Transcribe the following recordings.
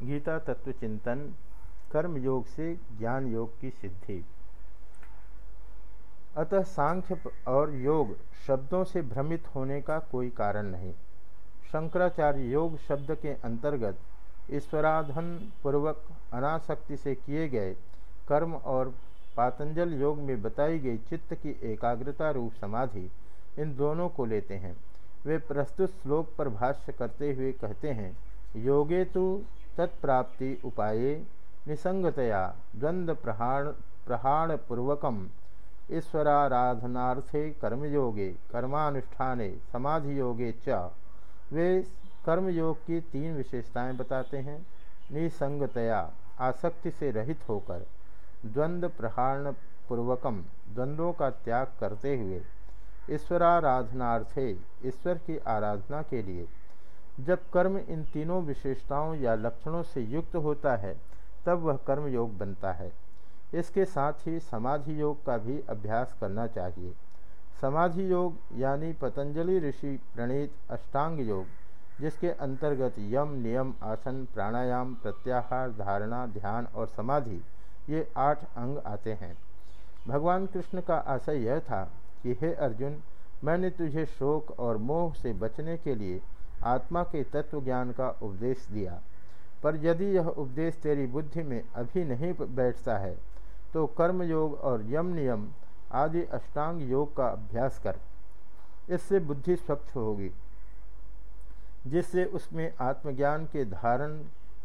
गीता तत्व चिंतन, कर्म योग से ज्ञान योग की सिद्धि। अतः सांख्य और योग शब्दों से भ्रमित होने का कोई कारण नहीं। शंकराचार्य योग शब्द के अंतर्गत ईश्वराधन पूर्वक अनासक्ति से किए गए कर्म और पातंजल योग में बताई गई चित्त की एकाग्रता रूप समाधि इन दोनों को लेते हैं। वे प्रस्तुत श्लोक पर भाष्य करते हुए कहते हैं, योगे तो तत्प्राप्ति उपाये निसंगतया द्वंद्व प्रहाण प्रहाणपूर्वकम ईश्वराराधनार्थे कर्मयोगे, कर्मानुष्ठाने समाधि योगे च वे कर्मयोग की तीन विशेषताएँ बताते हैं। निसंगतया आसक्ति से रहित होकर द्वंद्व प्रहारण पूर्वकम द्वंद्वों का त्याग करते हुए ईश्वराराधनार्थे ईश्वर की आराधना के लिए जब कर्म इन तीनों विशेषताओं या लक्षणों से युक्त होता है, तब वह कर्म योग बनता है। इसके साथ ही समाधि योग का भी अभ्यास करना चाहिए। समाधि योग यानी पतंजलि ऋषि प्रणीत अष्टांग योग जिसके अंतर्गत यम, नियम, आसन, प्राणायाम, प्रत्याहार, धारणा, ध्यान और समाधि, ये आठ अंग आते हैं। भगवान कृष्ण का आशय यह था कि, हे अर्जुन, मैंने तुझे शोक और मोह से बचने के लिए आत्मा के तत्व ज्ञान का उपदेश दिया। पर यदि यह उपदेश तेरी बुद्धि में अभी नहीं बैठता है तो कर्म योग और यम नियम आदि अष्टांग योग का अभ्यास कर। इससे बुद्धि स्वच्छ होगी, जिससे उसमें आत्मज्ञान के धारण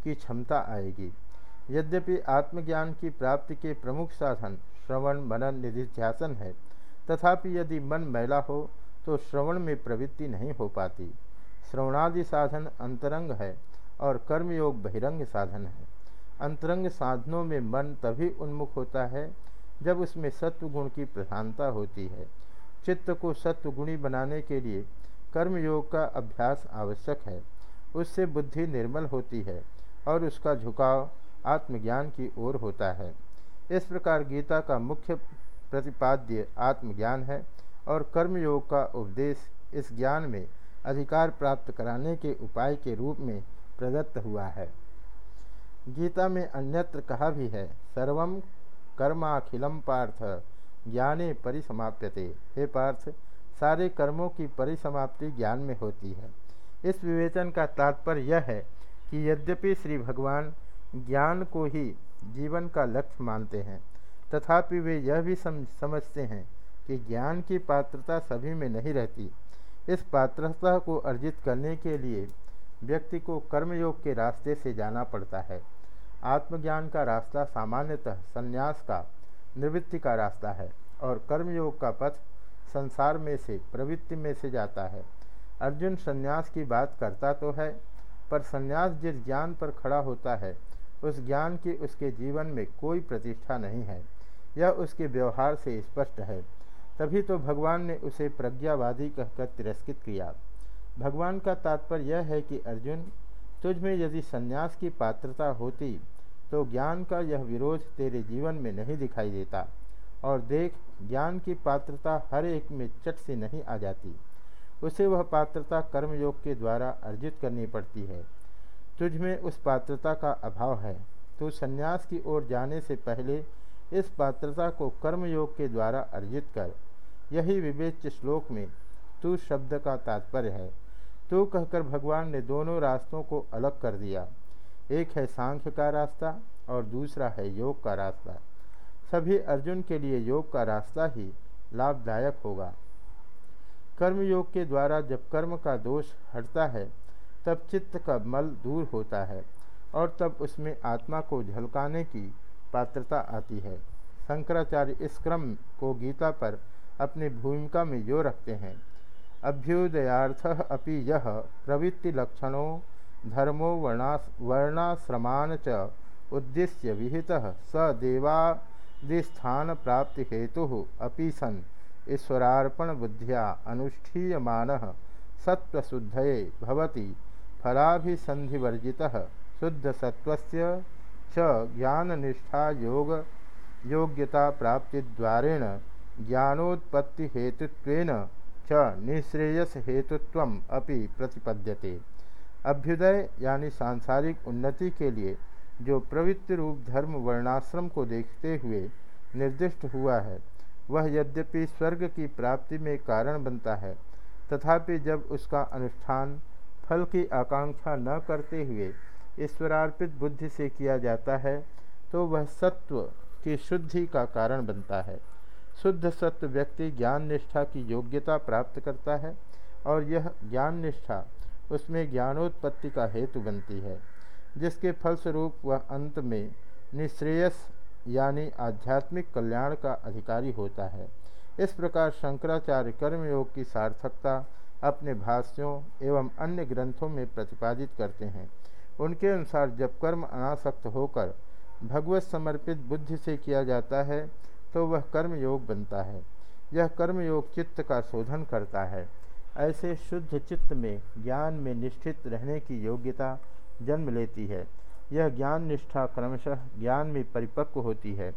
की क्षमता आएगी। यद्यपि आत्मज्ञान की प्राप्ति के प्रमुख साधन श्रवण, मनन, निधिध्यासन है, तथापि यदि मन मैला हो तो श्रवण में प्रवृत्ति नहीं हो पाती। श्रवणादि साधन अंतरंग है और कर्मयोग बहिरंग साधन है। अंतरंग साधनों में मन तभी उन्मुख होता है जब उसमें सत्व गुण की प्रधानता होती है। चित्त को सत्व गुणी बनाने के लिए कर्मयोग का अभ्यास आवश्यक है। उससे बुद्धि निर्मल होती है और उसका झुकाव आत्मज्ञान की ओर होता है। इस प्रकार गीता का मुख्य प्रतिपाद्य आत्मज्ञान है और कर्मयोग का उपदेश इस ज्ञान में अधिकार प्राप्त कराने के उपाय के रूप में प्रदत्त हुआ है। गीता में अन्यत्र कहा भी है सर्वम कर्माखिलम पार्थ, ज्ञाने परिसमाप्यते। हे पार्थ, सारे कर्मों की परिसमाप्ति ज्ञान में होती है। इस विवेचन का तात्पर्य यह है कि यद्यपि श्री भगवान ज्ञान को ही जीवन का लक्ष्य मानते हैं, तथापि वे यह भी समझते हैं कि ज्ञान की पात्रता सभी में नहीं रहती इस पात्रता को अर्जित करने के लिए व्यक्ति को कर्मयोग के रास्ते से जाना पड़ता है। आत्मज्ञान का रास्ता सामान्यतः संन्यास का, निवृत्ति का रास्ता है और कर्मयोग का पथ संसार में से, प्रवृत्ति में से जाता है। अर्जुन संन्यास की बात करता तो है, पर संन्यास जिस ज्ञान पर खड़ा होता है, उस ज्ञान की उसके जीवन में कोई प्रतिष्ठा नहीं है। यह उसके व्यवहार से स्पष्ट है। तभी तो भगवान ने उसे प्रज्ञावादी कहकर तिरस्कृत किया। भगवान का तात्पर्य यह है कि अर्जुन, तुझ में यदि संन्यास की पात्रता होती तो ज्ञान का यह विरोध तेरे जीवन में नहीं दिखाई देता। और देख, ज्ञान की पात्रता हर एक में चट से नहीं आ जाती। उसे वह पात्रता कर्मयोग के द्वारा अर्जित करनी पड़ती है। तुझ में उस पात्रता का अभाव है। तू संन्यास की ओर जाने से पहले इस पात्रता को कर्मयोग के द्वारा अर्जित कर। यही विवेच्य श्लोक में तू शब्द का तात्पर्य है। तू कहकर भगवान ने दोनों रास्तों को अलग कर दिया। एक है सांख्य का रास्ता और दूसरा है योग का रास्ता। सभी अर्जुन के लिए योग का रास्ता ही लाभदायक होगा। कर्म योग के द्वारा जब कर्म का दोष हटता है, तब चित्त का मल दूर होता है और तब उसमें आत्मा को झलकाने की पात्रता आती है। शंकराचार्य इस क्रम को गीता पर अपनी भूमिका में यो रखते हैं। अभ्युदयार्थ अपि यह प्रवृत्ति लक्षणों धर्मो वर्णा, वर्णाश्रमान च उद्देश्य विहित स देवादिस्थान प्राप्ति हेतु अपि सन ईश्वरार्पण बुद्धिया अनुष्ठीयमान सत्वशुद्धये भवति। फलाभिसंधिवर्जितः शुद्ध सत्वस्य च ज्ञाननिष्ठा योग योग्यता प्राप्ति द्वारेण ज्ञानोत्पत्ति हेतुत्वेन च निःश्रेयस हेतुत्व अपि प्रतिपद्यते। अभ्युदय यानी सांसारिक उन्नति के लिए जो प्रवृत्ति रूप धर्म वर्णाश्रम को देखते हुए निर्दिष्ट हुआ है, वह यद्यपि स्वर्ग की प्राप्ति में कारण बनता है, तथापि जब उसका अनुष्ठान फल की आकांक्षा न करते हुए ईश्वरार्पित बुद्धि से किया जाता है तो वह सत्व की शुद्धि का कारण बनता है। शुद्ध सत्व व्यक्ति ज्ञान निष्ठा की योग्यता प्राप्त करता है, और यह ज्ञान निष्ठा उसमें ज्ञानोत्पत्ति का हेतु बनती है, जिसके फलस्वरूप वह अंत में निश्रेयस यानी आध्यात्मिक कल्याण का अधिकारी होता है। इस प्रकार शंकराचार्य कर्मयोग की सार्थकता अपने भाष्यों एवं अन्य ग्रंथों में प्रतिपादित करते हैं। उनके अनुसार जब कर्म अनासक्त होकर भगवत समर्पित बुद्धि से किया जाता है तो वह कर्म योग बनता है। यह कर्म योग चित्त का शोधन करता है। ऐसे शुद्ध चित्त में ज्ञान में निष्ठित रहने की योग्यता जन्म लेती है। यह ज्ञान निष्ठा क्रमशः ज्ञान में परिपक्व होती है,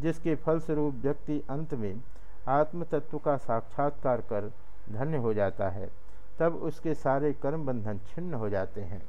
जिसके फलस्वरूप व्यक्ति अंत में आत्म तत्व का साक्षात्कार कर धन्य हो जाता है। तब उसके सारे कर्म बंधन छिन्न हो जाते हैं।